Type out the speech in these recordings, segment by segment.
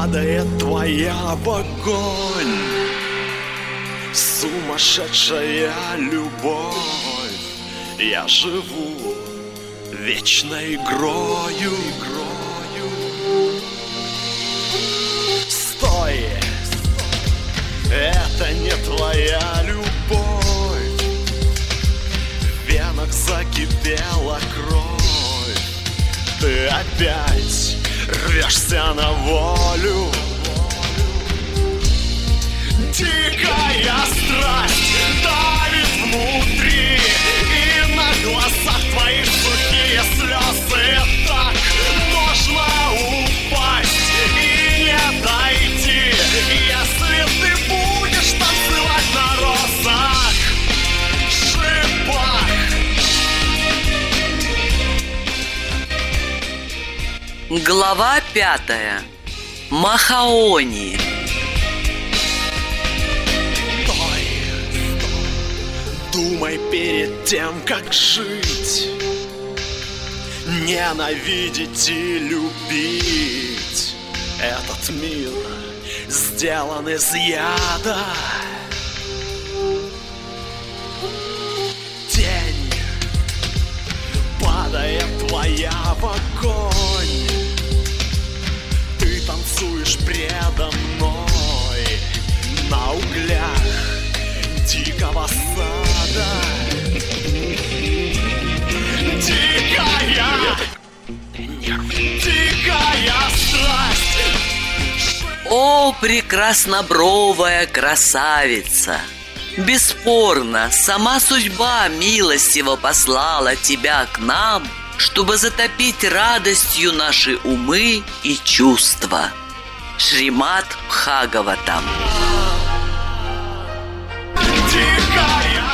падает твоя в огонь. Сумасшедшая любовь. Я живу вечной игрою, игрою. Это не твоя любовь. В венах закипела кровь. Ты опять рвешься на волю. Дикая Глава пятая. Махаони. Стой, Думай перед тем, как жить Ненавидеть и любить Этот мир сделан из яда Тень Падает твоя в огонь танцуешь предо мной. На углях дикого сада. Дикая Дикая страсть. О, прекраснобровая красавица! Бесспорно, сама судьба милостиво послала тебя к нам, чтобы затопить радостью наши умы и чувства. Шримат Бхагаватам. Дикая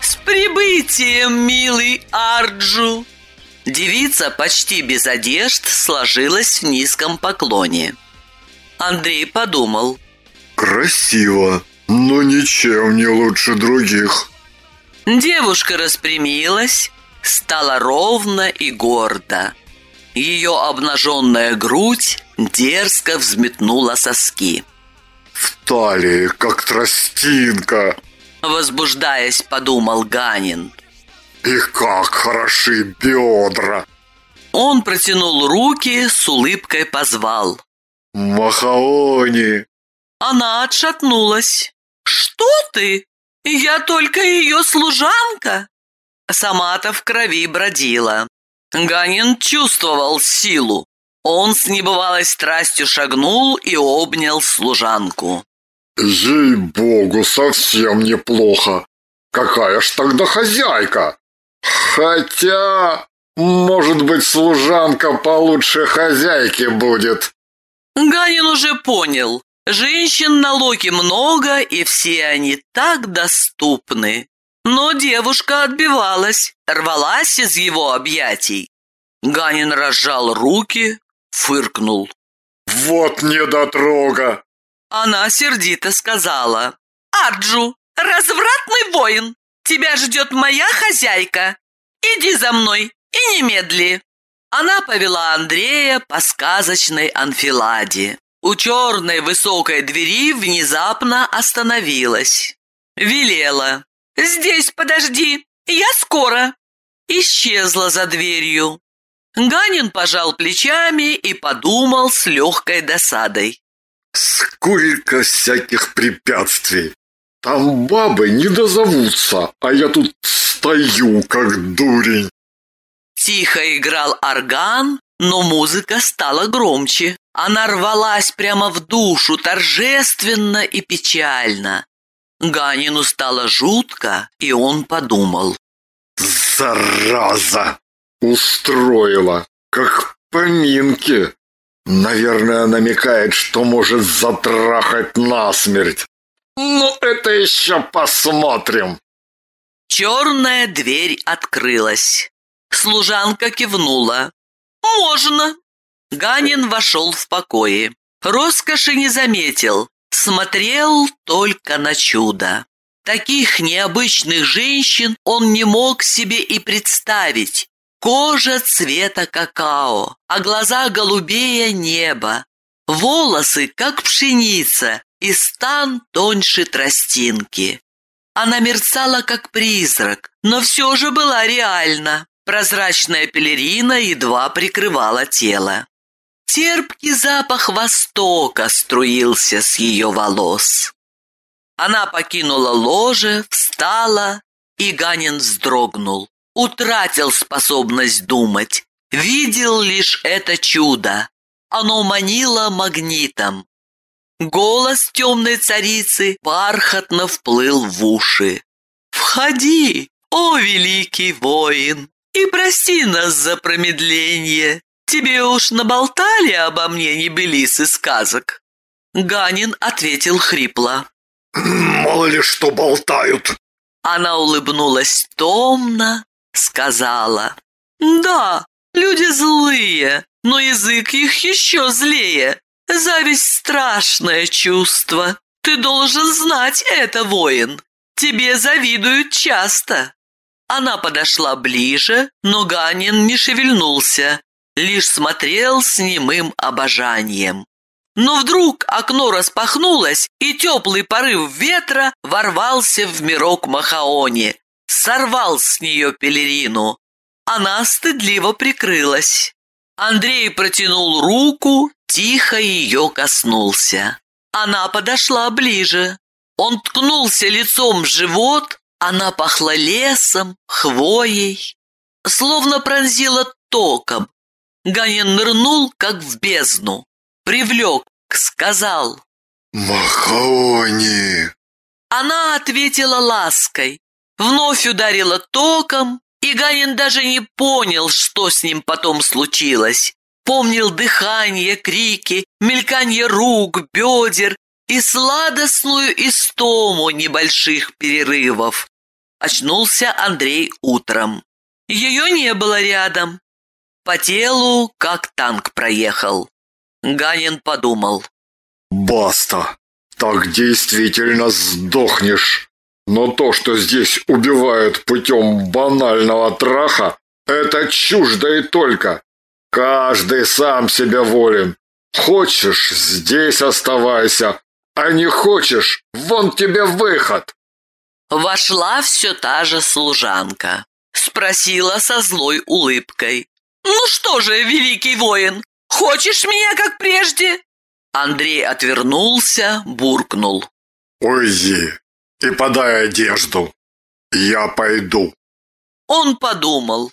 С прибытием, милый Арджу! Девица почти без одежд сложилась в низком поклоне. Андрей подумал. Красиво, но ничем не лучше других. Девушка распрямилась, стала ровно и гордо. Ее обнаженная грудь дерзко взметнула соски. В талии, как тростинка. Возбуждаясь, подумал Ганин. И как хороши бедра. Он протянул руки, с улыбкой позвал. Махаони. Она отшатнулась. «Что ты? Я только ее служанка!» Сама-то в крови бродила. Ганин чувствовал силу. Он с небывалой страстью шагнул и обнял служанку. Ей-богу, совсем неплохо. Какая ж тогда хозяйка? Хотя, может быть, служанка получше хозяйки будет. Ганин уже понял. Женщин на Локе много, и все они так доступны. Но девушка отбивалась, рвалась из его объятий. Ганин разжал руки, фыркнул. Вот недотрога. Она сердито сказала. «Арджу, развратный воин, тебя ждет моя хозяйка. Иди за мной и немедли». Она повела Андрея по сказочной анфиладе. У черной высокой двери внезапно остановилась. Велела. «Здесь подожди, я скоро». Исчезла за дверью. Ганин пожал плечами и подумал с легкой досадой. Сколько всяких препятствий. Там бабы не дозовутся, а я тут стою, как дурень. Тихо играл орган, но музыка стала громче. Она рвалась прямо в душу, торжественно и печально. Ганину стало жутко, и он подумал. Зараза! Устроила, как поминки. Наверное, намекает, что может затрахать насмерть. Ну, это еще посмотрим. Черная дверь открылась. Служанка кивнула. «Можно!» Ганин вошел в покои. Роскоши не заметил, смотрел только на чудо. Таких необычных женщин он не мог себе и представить. Кожа цвета какао, а глаза голубее неба. Волосы, как пшеница, и стан тоньше тростинки. Она мерцала, как призрак, но все же была реальна. Прозрачная пелерина едва прикрывала тело. Терпкий запах Востока струился с ее волос. Она покинула ложе, встала, и Ганин вздрогнул. Утратил способность думать. Видел лишь это чудо. Оно манило магнитом. Голос темной царицы бархатно вплыл в уши. «Входи, о великий воин, и прости нас за промедление. Тебе уж наболтали обо мне небелисы сказок?» Ганин ответил хрипло. Мало ли что болтают. Она улыбнулась томно, сказала. «Да, люди злые, но язык их еще злее. Зависть – страшное чувство. Ты должен знать это, воин. Тебе завидуют часто». Она подошла ближе, но Ганин не шевельнулся, лишь смотрел с немым обожанием. Но вдруг окно распахнулось, и теплый порыв ветра ворвался в мирок Махаони, сорвал с нее пелерину. Она стыдливо прикрылась. Андрей протянул руку, тихо ее коснулся. Она подошла ближе. Он ткнулся лицом в живот, она пахла лесом, хвоей, словно пронзила током. Ганин нырнул, как в бездну, привлек, сказал. Махаони. Она ответила лаской, вновь ударила током, и Ганин даже не понял, что с ним потом случилось. Помнил дыхание, крики, мельканье рук, бедер и сладостную истому небольших перерывов. Очнулся Андрей утром. Ее не было рядом. По телу, как танк проехал. Ганин подумал. Баста, так действительно сдохнешь. Но то, что здесь убивают путем банального траха, это чуждо и только. Каждый сам себе волен. Хочешь, здесь оставайся, а не хочешь, вон тебе выход. Вошла все та же служанка. Спросила со злой улыбкой. «Ну что же, великий воин, хочешь меня, как прежде?» Андрей отвернулся, буркнул. Уйди и подай одежду. Я пойду. Он подумал.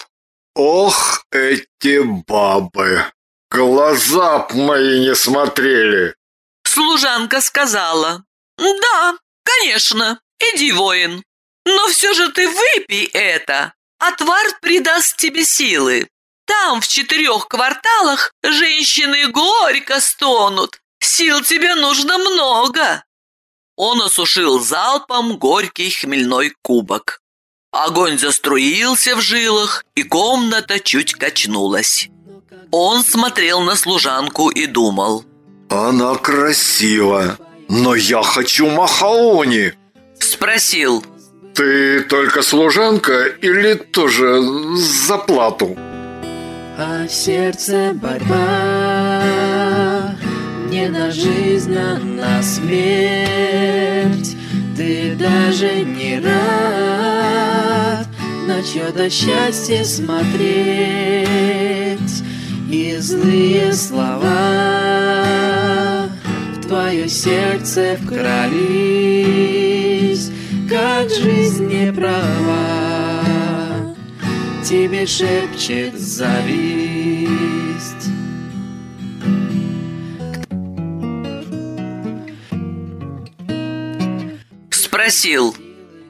Ох, эти бабы! Глаза б мои не смотрели. Служанка сказала. Да, конечно, иди, воин. Но все же ты выпей это. Отвар придаст тебе силы. Там, в четырех кварталах, женщины горько стонут. Сил тебе нужно много. Он осушил залпом горький хмельной кубок. Огонь заструился в жилах, и комната чуть качнулась. Он смотрел на служанку и думал. Она красива, но я хочу Махаони. Спросил. Ты только служанка или тоже за плату? А сердце борьба. Не на жизнь, а на смерть. Ты даже не рад На чье-то счастье смотреть. И злые слова В твое сердце вкрались. Как жизнь не права тебе шепчет зависть. Спросил.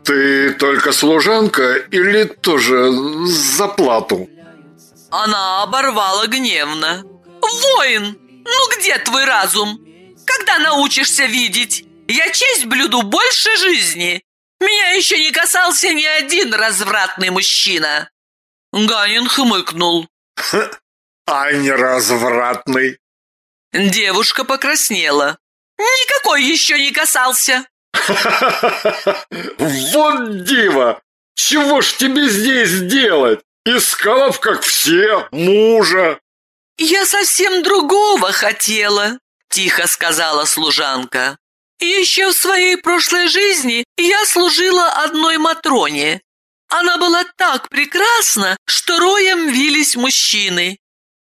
Ты только служанка или тоже за плату? Она оборвала гневно. «Воин, ну где твой разум? Когда научишься видеть? Я честь блюду больше жизни. Меня еще не касался ни один развратный мужчина». Ганин хмыкнул. А не развратный. Девушка покраснела. «Никакой еще не касался!» Вот дива! Чего ж тебе здесь делать? Искала б, как все, мужа. «Я совсем другого хотела. тихо сказала служанка. Еще в своей прошлой жизни я служила одной Матроне. Она была так прекрасна, что роем вились мужчины.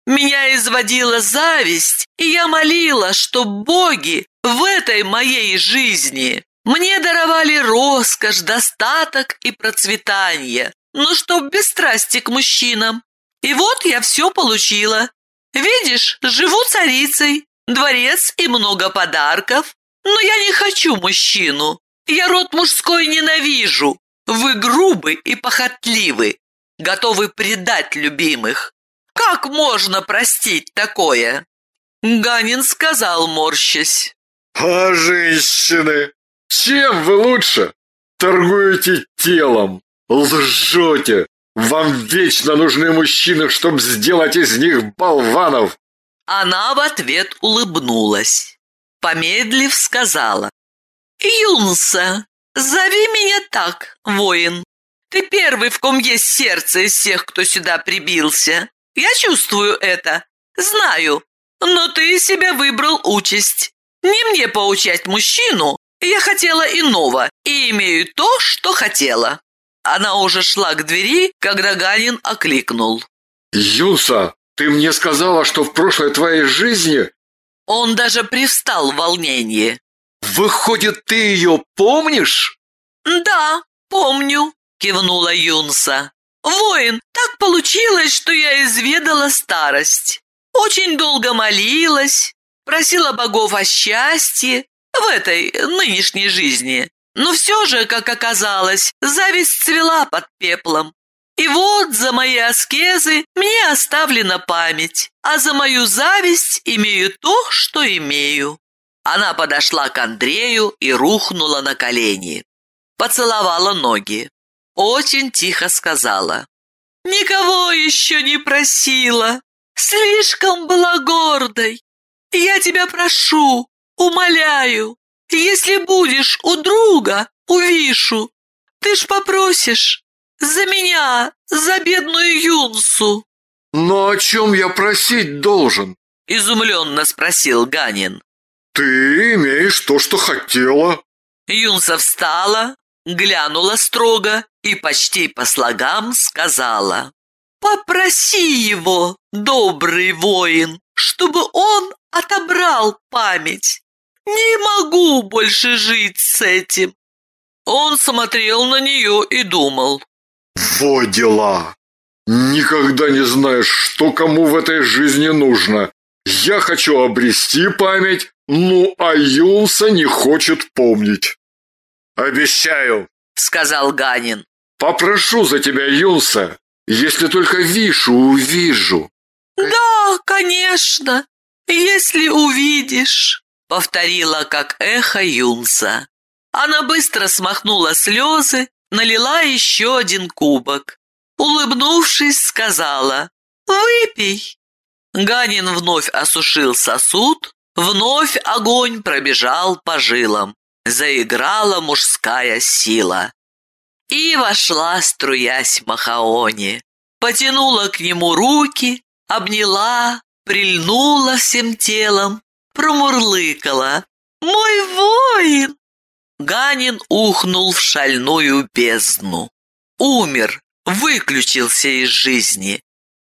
Меня изводила зависть, и я молила, что боги в этой моей жизни мне даровали роскошь, достаток и процветание, но чтоб без страсти к мужчинам. И вот я все получила. Видишь, живу царицей, дворец и много подарков, но я не хочу мужчину. Я род мужской ненавижу. Вы грубы и похотливы, готовы предать любимых. Как можно простить такое?» Ганин сказал, морщась. А женщины? Чем вы лучше? Торгуете телом, лжете. Вам вечно нужны мужчины, чтобы сделать из них болванов. Она в ответ улыбнулась. Помедлив сказала. «Юнса, зови меня так, воин. Ты первый, в ком есть сердце из всех, кто сюда прибился. Я чувствую это, знаю. Но ты себе выбрал участь. Не мне поучать мужчину. Я хотела иного и имею то, что хотела». Она уже шла к двери, когда Ганин окликнул. Юса, ты мне сказала, что в прошлой твоей жизни... Он даже привстал в волнении. Выходит, ты ее помнишь? «Да, помню», — кивнула Юнса. «Воин, так получилось, что я изведала старость. Очень долго молилась, просила богов о счастье в этой нынешней жизни. Но все же, как оказалось, зависть цвела под пеплом. И вот за мои аскезы мне оставлена память, а за мою зависть имею то, что имею. Она подошла к Андрею и рухнула на колени. Поцеловала ноги. Очень тихо сказала. «Никого еще не просила. Слишком была гордой. Я тебя прошу, умоляю, если будешь у друга, увишу. Ты ж попросишь за меня, за бедную Юнсу. Но о чем я просить должен? Изумленно спросил Ганин. Ты имеешь то, что хотела. Юнса встала, глянула строго и почти по слогам сказала. «Попроси его, добрый воин, чтобы он отобрал память. Не могу больше жить с этим». Он смотрел на нее и думал. Во дела! Никогда не знаешь, что кому в этой жизни нужно. Я хочу обрести память, ну а Юнса не хочет помнить. Обещаю, сказал Ганин. Попрошу за тебя, Юнса, если только Вишу увижу. Да, конечно, если увидишь, повторила как эхо Юнса. Она быстро смахнула слезы, налила еще один кубок. Улыбнувшись, сказала «Выпей». Ганин вновь осушил сосуд, вновь огонь пробежал по жилам. Заиграла мужская сила. И вошла, струясь Махаони. Потянула к нему руки, обняла, прильнула всем телом, промурлыкала. «Мой воин!» Ганин ухнул в шальную бездну. Умер, выключился из жизни.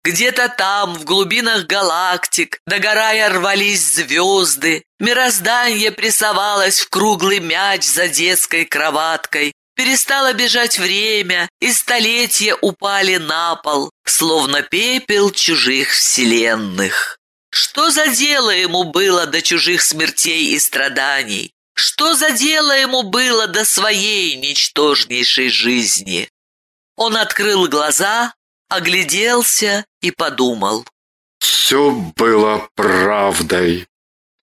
Где-то там, в глубинах галактик, догорая рвались звезды, мироздание прессовалось в круглый мяч за детской кроваткой, перестало бежать время, и столетия упали на пол, словно пепел чужих вселенных. Что за дело ему было до чужих смертей и страданий? Что за дело ему было до своей ничтожнейшей жизни? Он открыл глаза, огляделся и подумал. Все было правдой.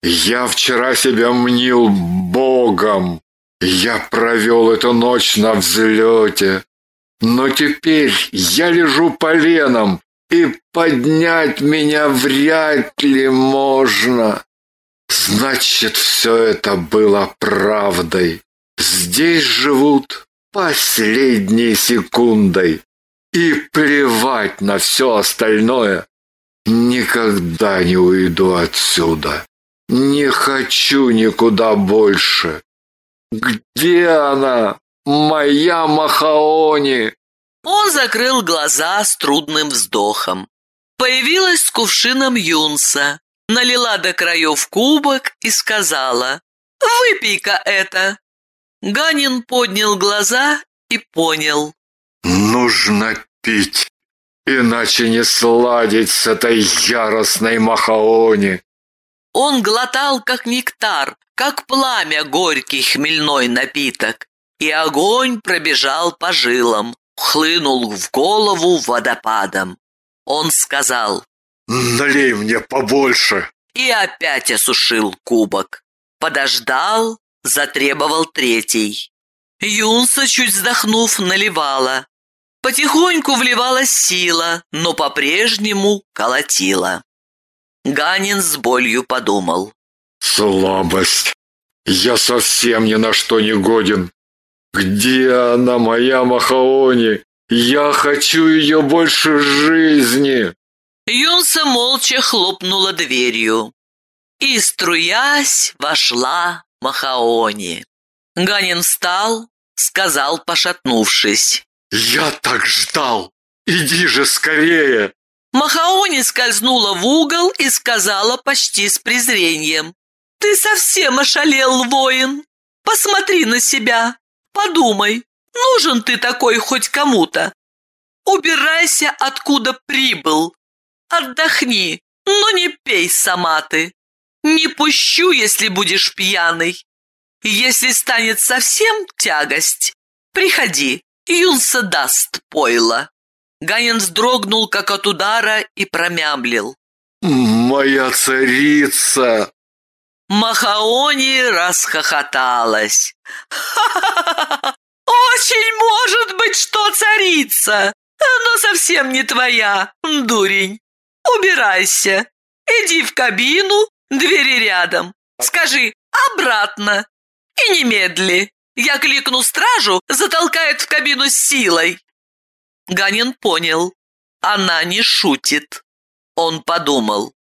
Я вчера себя мнил Богом. Я провел эту ночь на взлете. Но теперь я лежу поленом, и поднять меня вряд ли можно. Значит, все это было правдой. Здесь живут последней секундой. И плевать на все остальное. Никогда не уйду отсюда. Не хочу никуда больше. Где она, моя Махаони? Он закрыл глаза с трудным вздохом. Появилась с кувшином Юнса, налила до краев кубок и сказала «Выпей-ка это». Ганин поднял глаза и понял. Нужно пить, иначе не сладить с этой яростной Махаони. Он глотал, как нектар, как пламя горький хмельной напиток, и огонь пробежал по жилам, хлынул в голову водопадом. Он сказал Налей мне побольше. и опять осушил кубок. Подождал, затребовал третий. Юнса, чуть вздохнув, наливала. Потихоньку вливалась сила, но по-прежнему колотила. Ганин с болью подумал. Слабость. Я совсем ни на что не годен. Где она, моя Махаони? Я хочу ее больше жизни. Юнса молча хлопнула дверью. И, струясь, вошла Махаони. Ганин встал, сказал, пошатнувшись. Я так ждал. Иди же скорее. Махаони скользнула в угол и сказала почти с презрением. «Ты совсем ошалел, воин! Посмотри на себя! Подумай, нужен ты такой хоть кому-то! Убирайся, откуда прибыл! Отдохни, но не пей сама ты! Не пущу, если будешь пьяный! Если станет совсем тягость, приходи, Юнса даст пойло!» Ганин вздрогнул, как от удара, и промямлил. Моя царица. Махаони расхохоталась. «Ха-ха-ха! Очень может быть, что царица, но совсем не твоя, дурень. Убирайся, иди в кабину, двери рядом. Скажи «обратно» и немедли. Я кликну стражу, затолкает в кабину с силой. Ганин понял, она не шутит. Он подумал.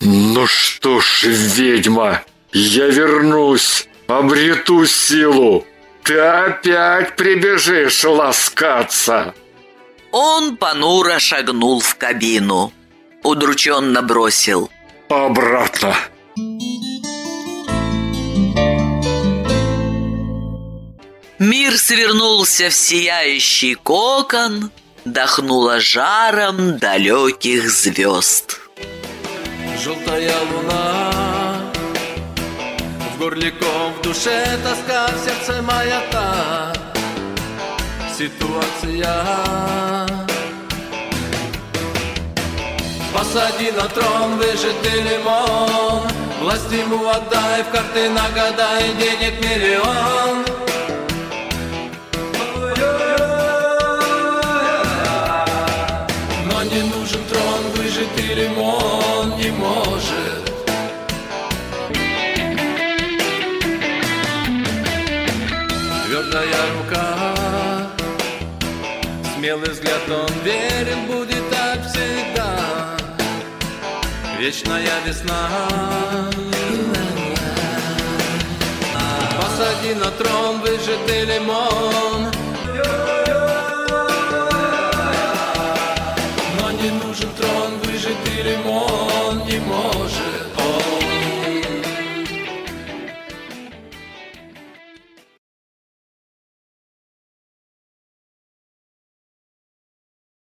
Ну что ж, ведьма, я вернусь, обрету силу. Ты опять прибежишь ласкаться. Он понуро шагнул в кабину. Удрученно бросил. Обратно. Мир свернулся в сияющий кокон, Дохнуло жаром далеких звезд. Желтая луна В горликом в душе тоска, в сердце маята Ситуация. Посади на трон выжатый лимон Власть ему отдай, в карты нагадай Денег миллион Твердая рука. Смелый взгляд, он верен, будет так всегда. Вечная весна. Посади на трон выжатый лимон. Но не нужен трон, выжатый лимон может